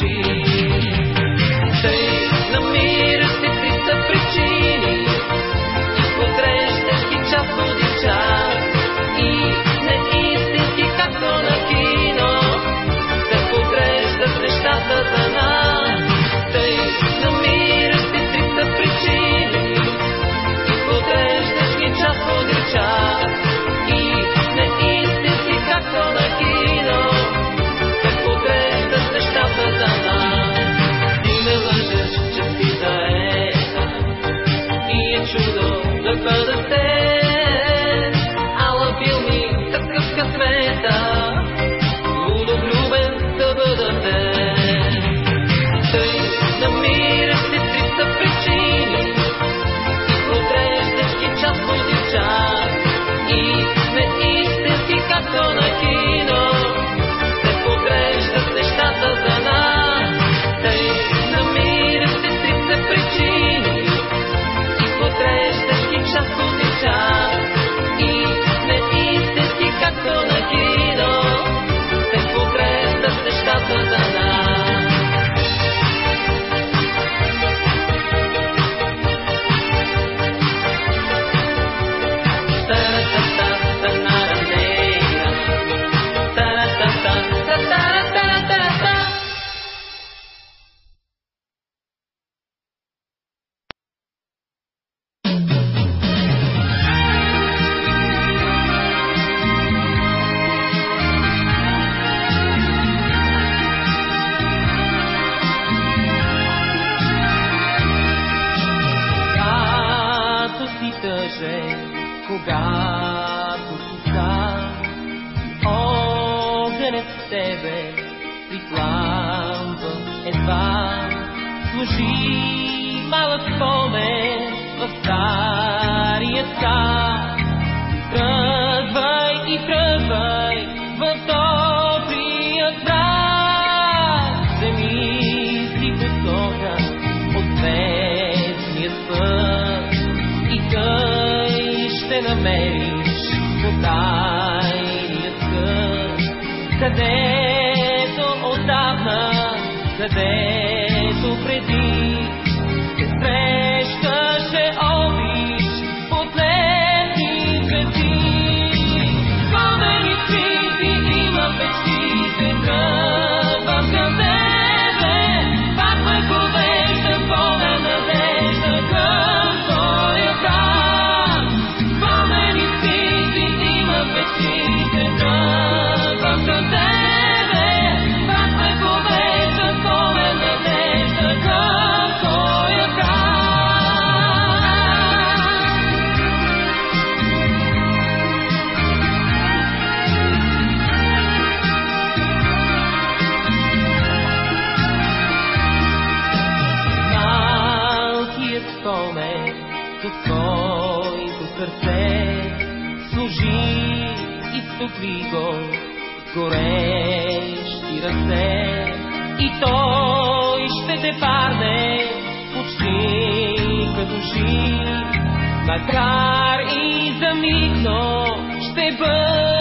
she служи и стопи го горещи ръце. И той ще те парне почти като жив, макар и за мигно ще бъде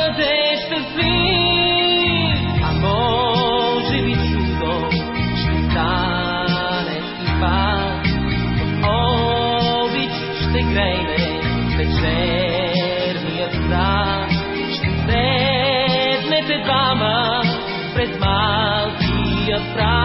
двама през малкия прав.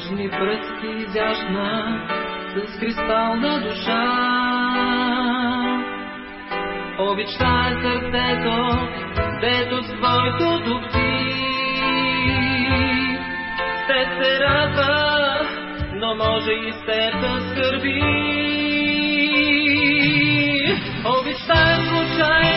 Нежни пръсти изящна, с кристална душа. Обичта е сърцето, дето с твоето топти. Те се радва, но може и с теб да скърби. Обичта е случайно,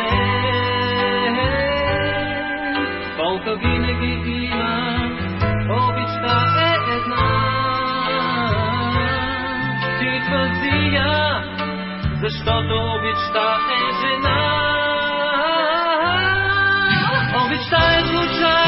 ден. Болка винаги има, обичта е една. Ти пази я, защото обичта е жена. Обичта е случайно,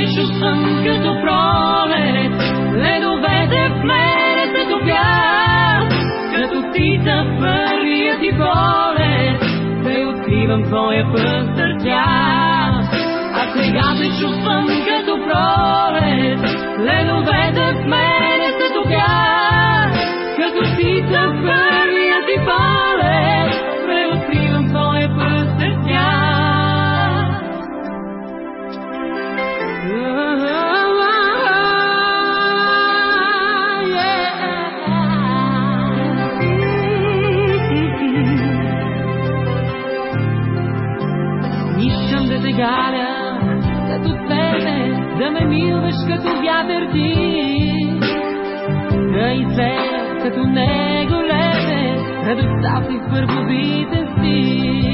се чувствам като пролет. Ледовете в мене се топят, като ти са първия ти полет. Те откривам твоя път сърця. А сега се чувствам като пролет. Ледовете в мене се топят, като ти са първия плуваш като вятър ти, да изле като него е лебе, да достави в си.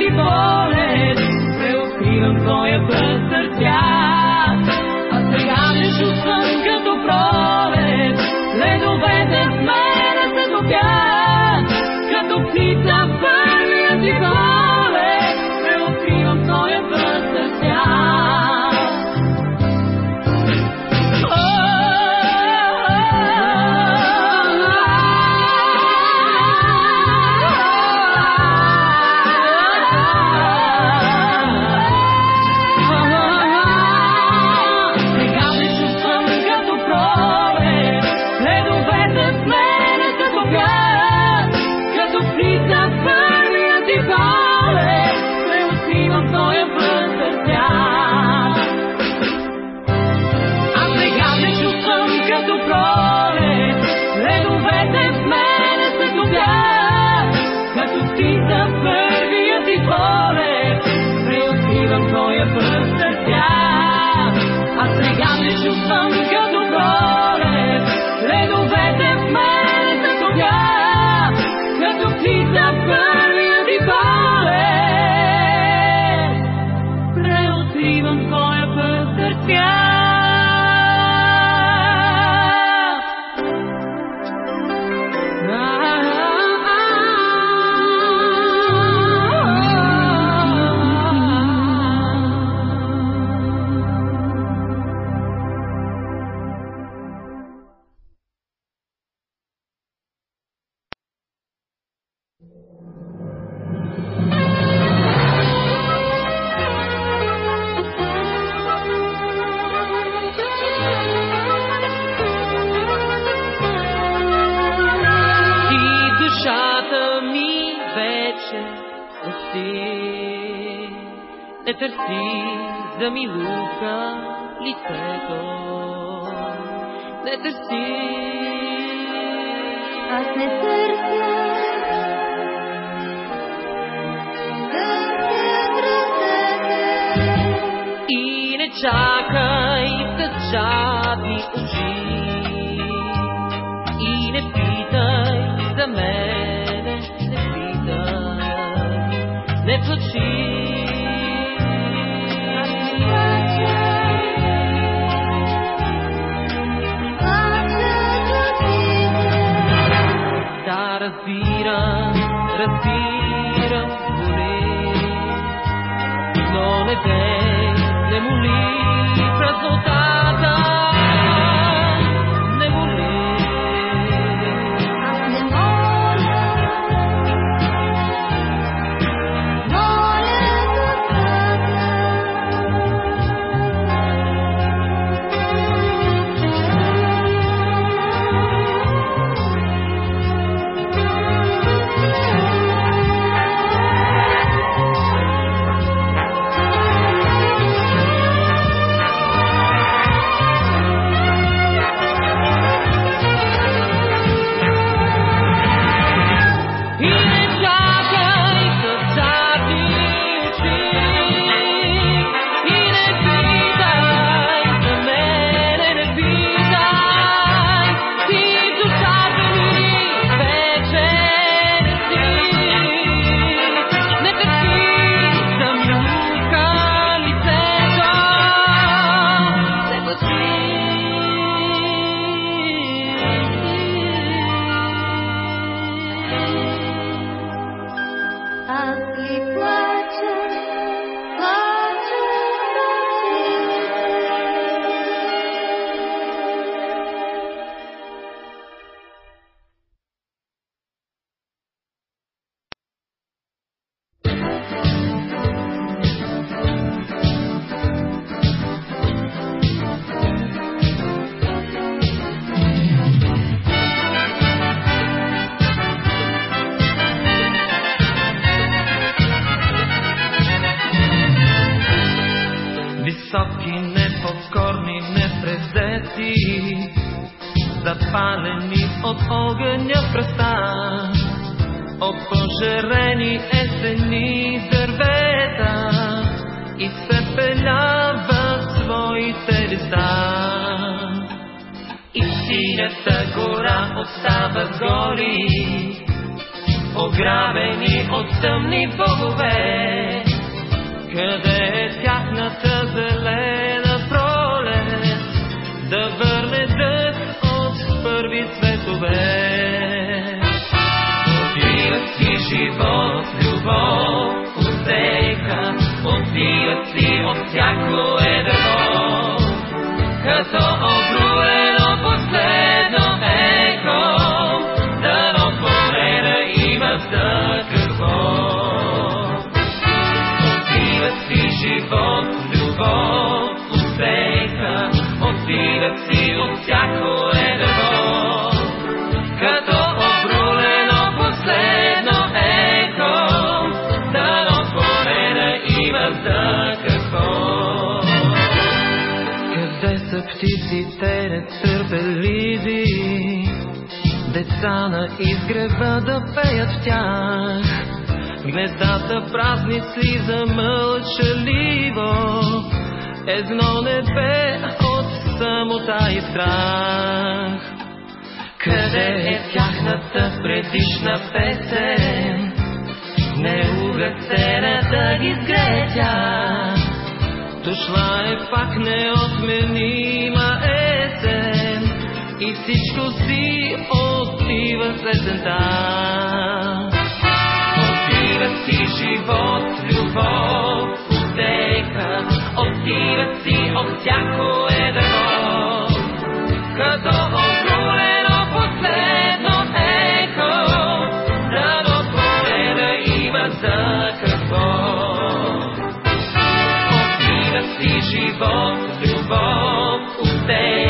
ти болен, преукривам твоя път. Не търси за милука лицето. Не търси. Аз не търся. И не чакай с жадни очи. И не питай за мене, разбирам, боли. Но не дей, не моли празнотата. Изгрева да пеят в тях? Гнездата празни слиза мълчаливо, едно небе от самота и страх. Къде е тяхната предишна песен? Неугасена да ги сгрее тя. Дошла е пак неотменима есен и всичко си отива с есента. Си живот, любов, утеха, отиват си от всяко едно, като обрулено последно поне да има за какво. Отиват си живот, любов, утеха,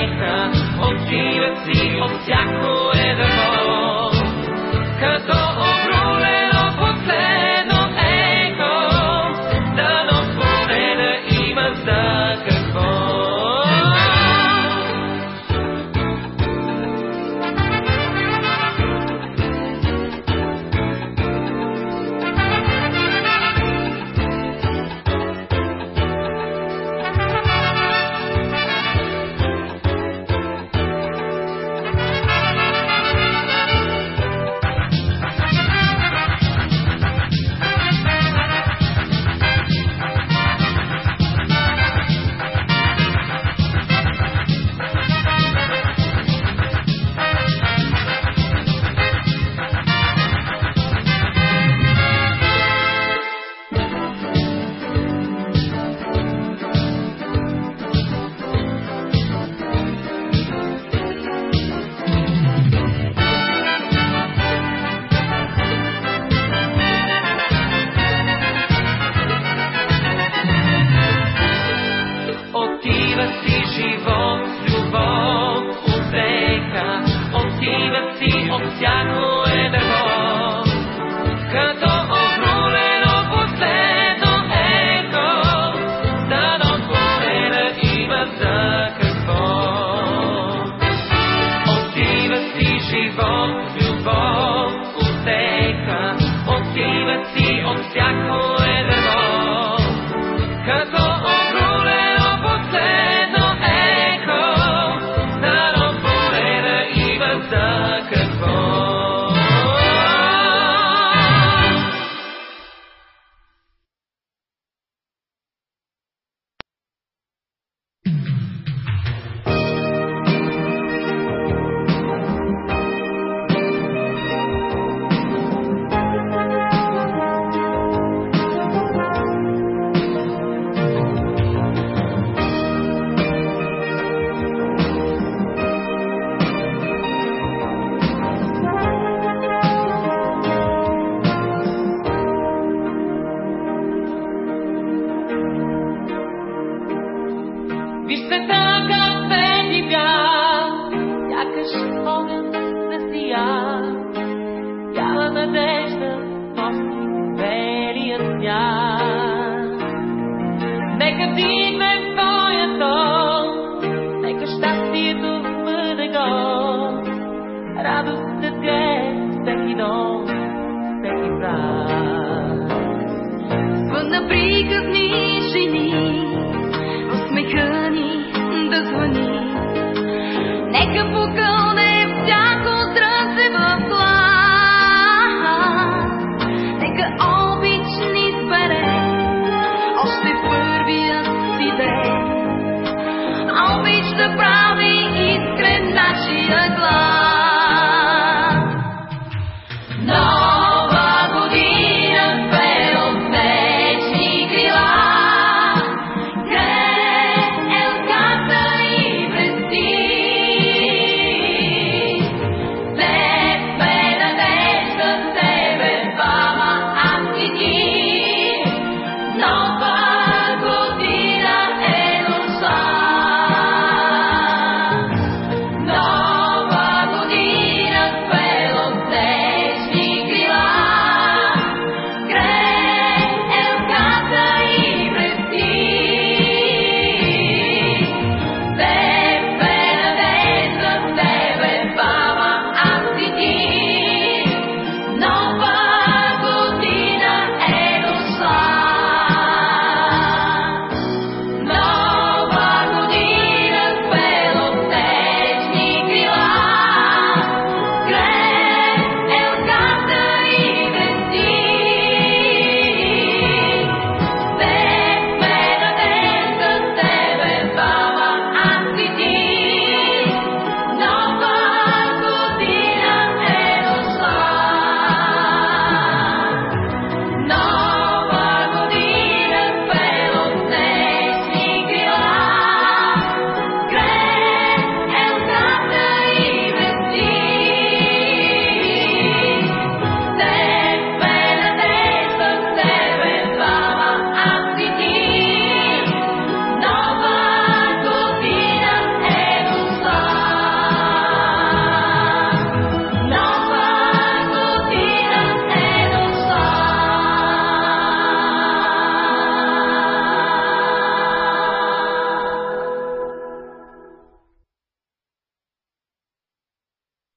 от всяко